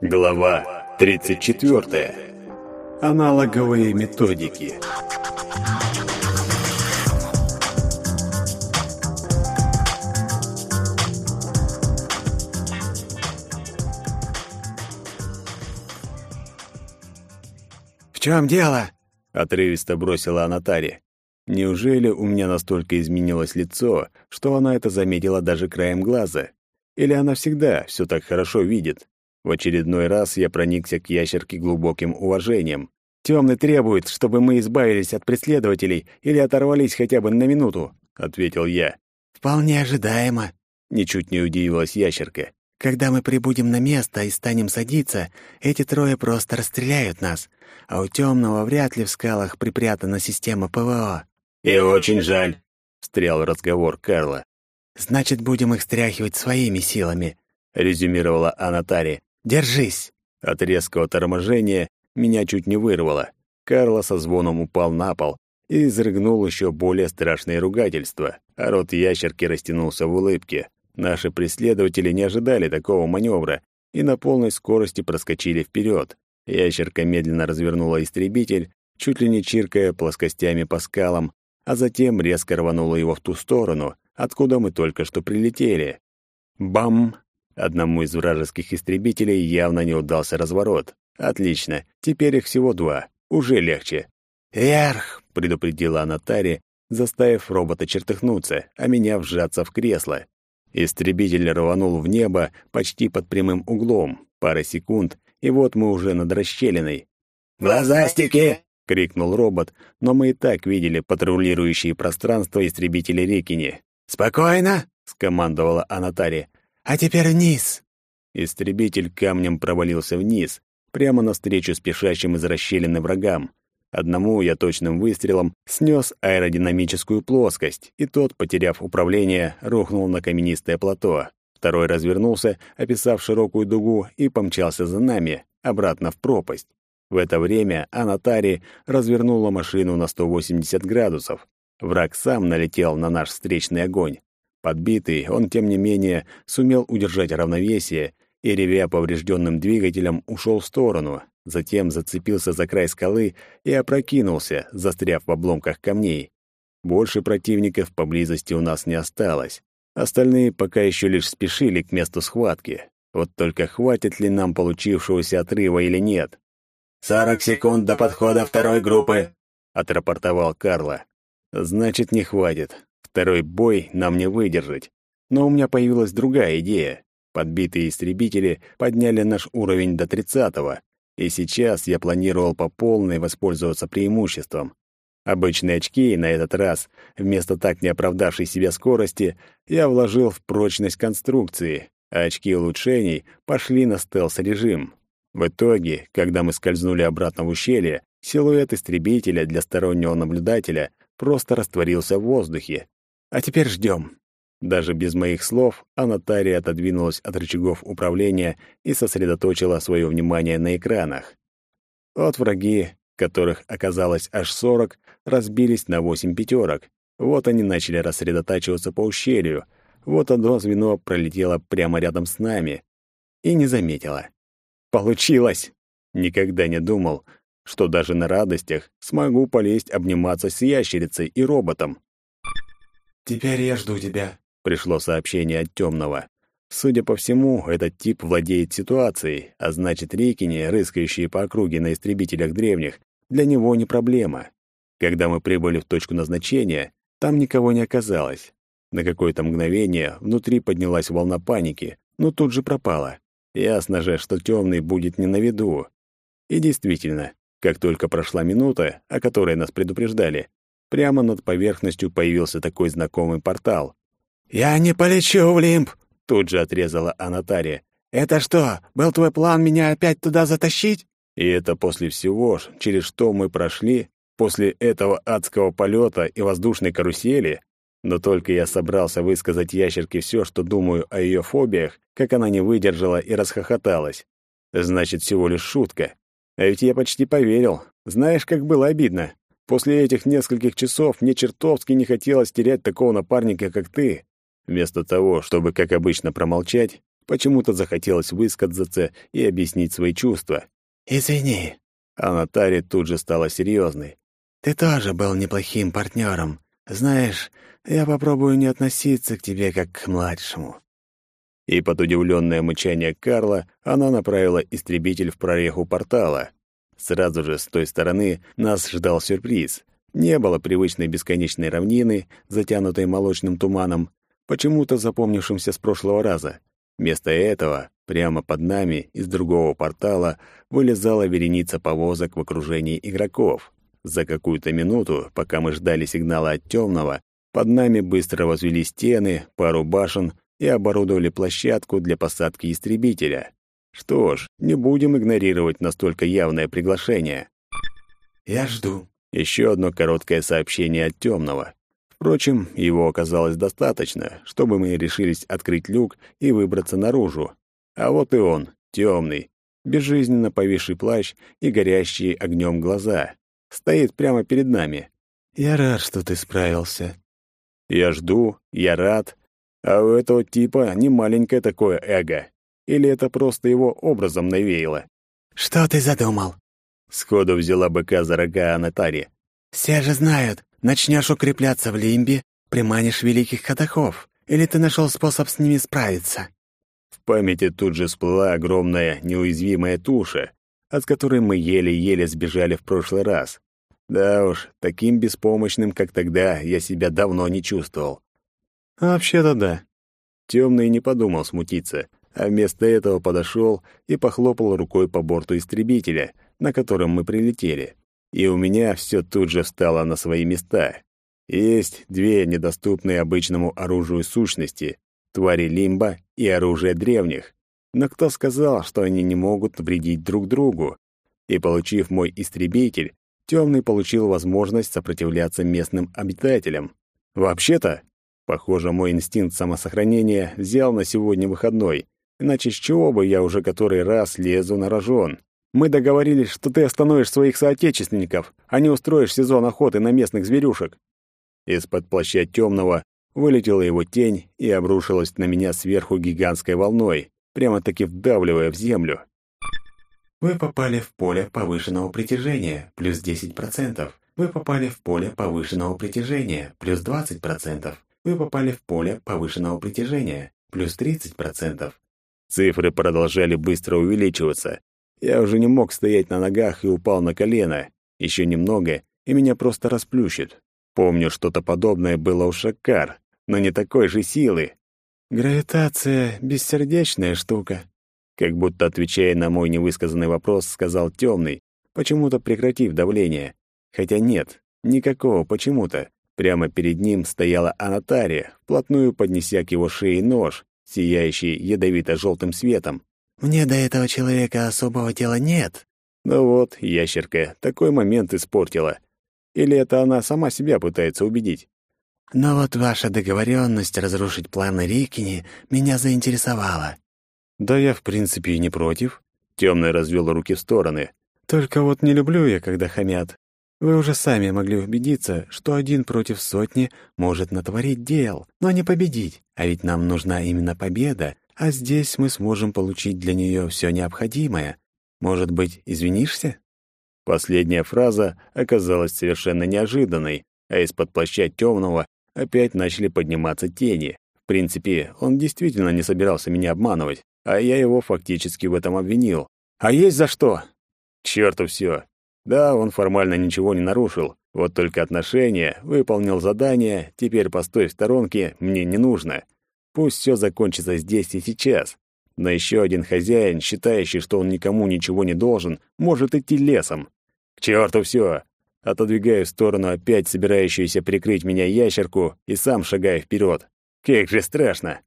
Глава 34. Аналоговые методики. «В чем дело?» — отрывисто бросила Анатария. Неужели у меня настолько изменилось лицо, что она это заметила даже краем глаза? Или она всегда все так хорошо видит? В очередной раз я проникся к ящерке глубоким уважением. «Темный требует, чтобы мы избавились от преследователей или оторвались хотя бы на минуту», — ответил я. «Вполне ожидаемо», — ничуть не удивилась ящерка. «Когда мы прибудем на место и станем садиться, эти трое просто расстреляют нас, а у темного вряд ли в скалах припрятана система ПВО. «И очень жаль», — встрял разговор Карла. «Значит, будем их стряхивать своими силами», — резюмировала Анатари. «Держись!» От резкого торможения меня чуть не вырвало. Карла со звоном упал на пол и изрыгнул еще более страшное ругательство, а рот ящерки растянулся в улыбке. Наши преследователи не ожидали такого маневра и на полной скорости проскочили вперед. Ящерка медленно развернула истребитель, чуть ли не чиркая плоскостями по скалам, а затем резко рванула его в ту сторону, откуда мы только что прилетели. Бам! Одному из вражеских истребителей явно не удался разворот. Отлично, теперь их всего два. Уже легче. «Вверх!» — предупредила Анатари, заставив робота чертыхнуться, а меня вжаться в кресло. Истребитель рванул в небо почти под прямым углом. Пара секунд, и вот мы уже над расщелиной. «Глазастики!» — крикнул робот, но мы и так видели патрулирующие пространство истребители Рекини. «Спокойно!» — скомандовала Анатария. «А теперь вниз!» Истребитель камнем провалился вниз, прямо навстречу спешащим из расщелины врагам. Одному я точным выстрелом снес аэродинамическую плоскость, и тот, потеряв управление, рухнул на каменистое плато. Второй развернулся, описав широкую дугу, и помчался за нами, обратно в пропасть. В это время Анатари развернула машину на 180 градусов. Враг сам налетел на наш встречный огонь. Подбитый, он, тем не менее, сумел удержать равновесие и, ревя поврежденным двигателем, ушел в сторону, затем зацепился за край скалы и опрокинулся, застряв в обломках камней. Больше противников поблизости у нас не осталось. Остальные пока еще лишь спешили к месту схватки. Вот только хватит ли нам получившегося отрыва или нет? «Сорок секунд до подхода второй группы», — отрапортовал Карло. «Значит, не хватит. Второй бой нам не выдержать. Но у меня появилась другая идея. Подбитые истребители подняли наш уровень до тридцатого, и сейчас я планировал по полной воспользоваться преимуществом. Обычные очки на этот раз, вместо так не оправдавшей себя скорости, я вложил в прочность конструкции, а очки улучшений пошли на стелс-режим. В итоге, когда мы скользнули обратно в ущелье, силуэт истребителя для стороннего наблюдателя просто растворился в воздухе. А теперь ждем. Даже без моих слов Анатария отодвинулась от рычагов управления и сосредоточила свое внимание на экранах. Вот враги, которых оказалось аж сорок, разбились на восемь пятерок. Вот они начали рассредотачиваться по ущелью. Вот одно звено пролетело прямо рядом с нами. И не заметила. Получилось! Никогда не думал, что даже на радостях смогу полезть обниматься с ящерицей и роботом. «Теперь я жду тебя», — пришло сообщение от темного. Судя по всему, этот тип владеет ситуацией, а значит, рейкини, рыскающие по округе на истребителях древних, для него не проблема. Когда мы прибыли в точку назначения, там никого не оказалось. На какое-то мгновение внутри поднялась волна паники, но тут же пропала. Ясно же, что темный будет не на виду. И действительно, как только прошла минута, о которой нас предупреждали, прямо над поверхностью появился такой знакомый портал. «Я не полечу в Лимб!» — тут же отрезала Анатария. «Это что, был твой план меня опять туда затащить?» И это после всего, через что мы прошли, после этого адского полета и воздушной карусели, но только я собрался высказать ящерке все, что думаю о ее фобиях, как она не выдержала и расхохоталась. Значит, всего лишь шутка. А ведь я почти поверил. Знаешь, как было обидно. После этих нескольких часов мне чертовски не хотелось терять такого напарника, как ты. Вместо того, чтобы, как обычно, промолчать, Почему-то захотелось высказаться и объяснить свои чувства. «Извини». А Наталья тут же стала серьезной. «Ты тоже был неплохим партнером. Знаешь, я попробую не относиться к тебе как к младшему». И под удивленное мычание Карла она направила истребитель в прореху портала. Сразу же с той стороны нас ждал сюрприз. Не было привычной бесконечной равнины, затянутой молочным туманом, почему-то запомнившимся с прошлого раза. Вместо этого прямо под нами из другого портала вылезала вереница повозок в окружении игроков. За какую-то минуту, пока мы ждали сигнала от темного, под нами быстро возвели стены, пару башен и оборудовали площадку для посадки истребителя. Что ж, не будем игнорировать настолько явное приглашение. «Я жду». Еще одно короткое сообщение от темного. Впрочем, его оказалось достаточно, чтобы мы решились открыть люк и выбраться наружу. А вот и он, темный, безжизненно повисший плащ и горящие огнем глаза. Стоит прямо перед нами. «Я рад, что ты справился». «Я жду, я рад. А у этого типа не маленькое такое эго. Или это просто его образом навеяло?» «Что ты задумал?» Сходу взяла быка за рога Анатари. «Все же знают, Начнешь укрепляться в лимбе, приманишь великих катаков, или ты нашел способ с ними справиться?» В памяти тут же всплыла огромная неуязвимая туша, от которой мы еле-еле сбежали в прошлый раз. Да уж, таким беспомощным, как тогда, я себя давно не чувствовал. А вообще-то да. Темный не подумал смутиться, а вместо этого подошел и похлопал рукой по борту истребителя, на котором мы прилетели и у меня все тут же встало на свои места. Есть две недоступные обычному оружию сущности — твари Лимба и оружие древних. Но кто сказал, что они не могут вредить друг другу? И, получив мой истребитель, Темный получил возможность сопротивляться местным обитателям. Вообще-то, похоже, мой инстинкт самосохранения взял на сегодня выходной, иначе с чего бы я уже который раз лезу на рожон? Мы договорились, что ты остановишь своих соотечественников, а не устроишь сезон охоты на местных зверюшек». Из-под плаща темного вылетела его тень и обрушилась на меня сверху гигантской волной, прямо-таки вдавливая в землю. Вы попали в поле повышенного притяжения, плюс 10%. Вы попали в поле повышенного притяжения, плюс 20%. Вы попали в поле повышенного притяжения, плюс 30%. Цифры продолжали быстро увеличиваться, я уже не мог стоять на ногах и упал на колено. Еще немного, и меня просто расплющит. Помню, что-то подобное было у Шакар, но не такой же силы. «Гравитация — бессердечная штука», как будто отвечая на мой невысказанный вопрос, сказал темный, почему-то прекратив давление. Хотя нет, никакого почему-то. Прямо перед ним стояла Анатария, вплотную поднеся к его шее нож, сияющий ядовито-желтым светом. Мне до этого человека особого дела нет». Ну вот, ящерка, такой момент испортила. Или это она сама себя пытается убедить? Но вот ваша договоренность разрушить планы Рикини меня заинтересовала. Да я, в принципе, и не против. Темный развел руки в стороны. Только вот не люблю я, когда хамят. Вы уже сами могли убедиться, что один против сотни может натворить дел, но не победить. А ведь нам нужна именно победа, а здесь мы сможем получить для нее все необходимое. Может быть, извинишься?» Последняя фраза оказалась совершенно неожиданной, а из-под плаща темного опять начали подниматься тени. В принципе, он действительно не собирался меня обманывать, а я его фактически в этом обвинил. А есть за что? К черту все. Да, он формально ничего не нарушил, вот только отношения, выполнил задание, теперь постой в сторонке мне не нужно. Пусть все закончится здесь и сейчас. Но еще один хозяин, считающий, что он никому ничего не должен, может идти лесом. К черту все! Отодвигаю в сторону опять собирающуюся прикрыть меня ящерку и сам шагаю вперед. Как же страшно!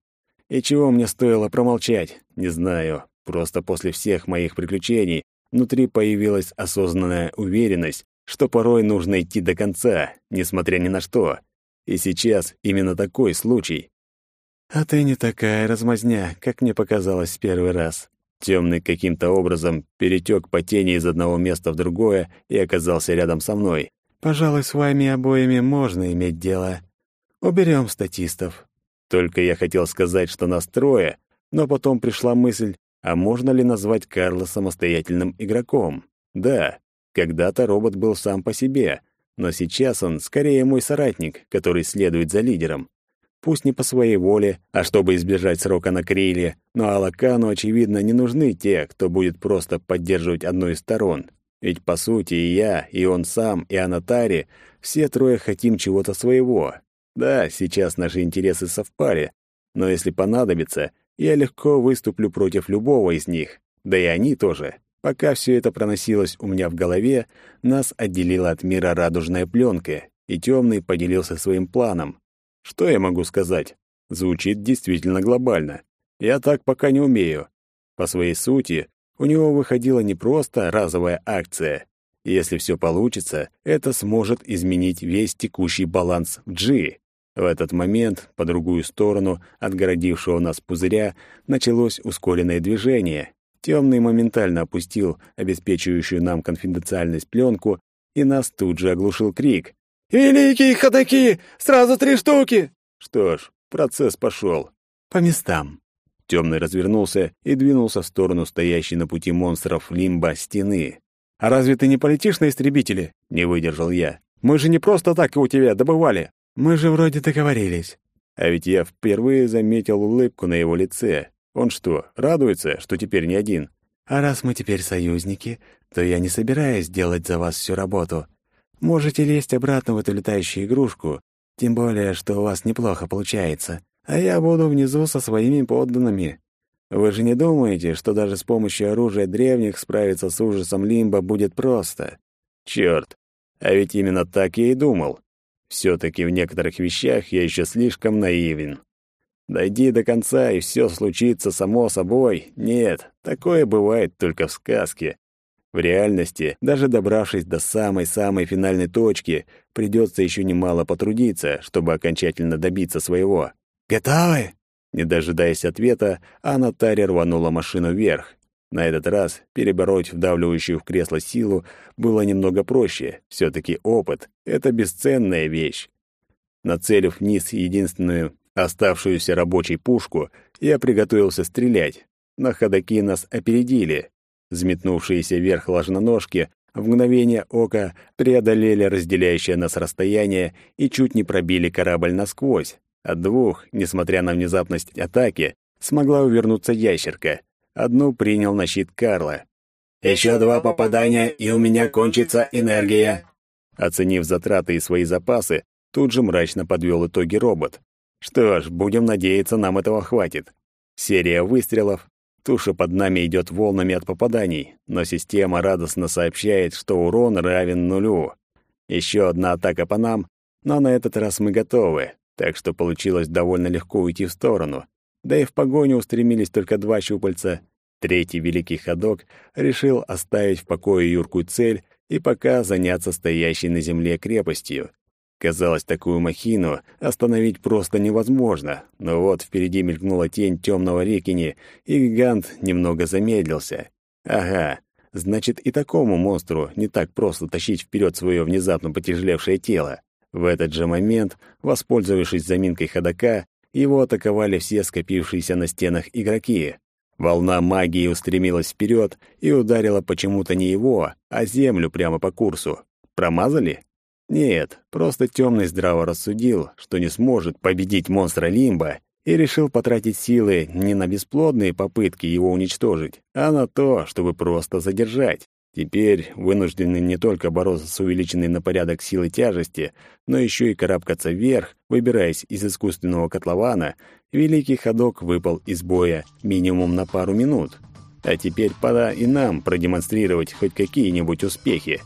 И чего мне стоило промолчать? Не знаю. Просто после всех моих приключений внутри появилась осознанная уверенность, что порой нужно идти до конца, несмотря ни на что. И сейчас именно такой случай. «А ты не такая размазня, как мне показалось в первый раз». Темный каким-то образом перетек по тени из одного места в другое и оказался рядом со мной. «Пожалуй, с вами обоими можно иметь дело. Уберем статистов». Только я хотел сказать, что нас трое, Но потом пришла мысль, а можно ли назвать Карла самостоятельным игроком? Да, когда-то робот был сам по себе, но сейчас он скорее мой соратник, который следует за лидером. Пусть не по своей воле, а чтобы избежать срока на криле, но Алакану, очевидно, не нужны те, кто будет просто поддерживать одну из сторон. Ведь, по сути, и я, и он сам, и Анатари все трое хотим чего-то своего. Да, сейчас наши интересы совпали, но если понадобится, я легко выступлю против любого из них, да и они тоже. Пока все это проносилось у меня в голове, нас отделила от мира радужная пленка, и темный поделился своим планом. Что я могу сказать? Звучит действительно глобально. Я так пока не умею. По своей сути, у него выходила не просто разовая акция. Если все получится, это сможет изменить весь текущий баланс в G. В этот момент, по другую сторону отгородившего нас пузыря, началось ускоренное движение. Темный моментально опустил обеспечивающую нам конфиденциальность пленку, и нас тут же оглушил крик. «Великие ходаки! Сразу три штуки!» Что ж, процесс пошел. По местам. Темный развернулся и двинулся в сторону стоящей на пути монстров лимба стены. «А разве ты не полетишь на истребителе?» — не выдержал я. «Мы же не просто так у тебя добывали. Мы же вроде договорились». А ведь я впервые заметил улыбку на его лице. Он что, радуется, что теперь не один? «А раз мы теперь союзники, то я не собираюсь делать за вас всю работу. Можете лезть обратно в эту летающую игрушку, тем более, что у вас неплохо получается, а я буду внизу со своими подданными. Вы же не думаете, что даже с помощью оружия древних справиться с ужасом Лимба будет просто? Чёрт, а ведь именно так я и думал. Всё-таки в некоторых вещах я ещё слишком наивен. Дойди до конца, и всё случится само собой. Нет, такое бывает только в сказке. В реальности, даже добравшись до самой-самой финальной точки, придется еще немало потрудиться, чтобы окончательно добиться своего. «Готовы?» Не дожидаясь ответа, Анна Тари рванула машину вверх. На этот раз перебороть вдавливающую в кресло силу было немного проще. Все-таки опыт — это бесценная вещь. Нацелив вниз единственную оставшуюся рабочей пушку, я приготовился стрелять. На ходаки нас опередили. Взметнувшиеся вверх ложноножки в мгновение ока преодолели разделяющее нас расстояние и чуть не пробили корабль насквозь. От двух, несмотря на внезапность атаки, смогла увернуться ящерка. Одну принял на щит Карла. «Еще два попадания, и у меня кончится энергия». Оценив затраты и свои запасы, тут же мрачно подвел итоги робот. Что ж, будем надеяться, нам этого хватит. Серия выстрелов, Туша под нами идет волнами от попаданий, но система радостно сообщает, что урон равен нулю. Еще одна атака по нам, но на этот раз мы готовы, так что получилось довольно легко уйти в сторону. Да и в погоню устремились только два щупальца. Третий великий ходок решил оставить в покое юркую цель и пока заняться стоящей на земле крепостью. Казалось, такую махину остановить просто невозможно, но вот впереди мелькнула тень темного рекини, и гигант немного замедлился. Ага, значит, и такому монстру не так просто тащить вперед свое внезапно потяжелевшее тело. В этот же момент, воспользовавшись заминкой ходока, его атаковали все скопившиеся на стенах игроки. Волна магии устремилась вперед и ударила почему-то не его, а землю прямо по курсу. Промазали? Нет, просто темный здраво рассудил, что не сможет победить монстра Лимба и решил потратить силы не на бесплодные попытки его уничтожить, а на то, чтобы просто задержать. Теперь вынуждены не только бороться с увеличенной на порядок силой тяжести, но еще и карабкаться вверх, выбираясь из искусственного котлована, великий ходок выпал из боя минимум на пару минут. А теперь пора и нам продемонстрировать хоть какие-нибудь успехи.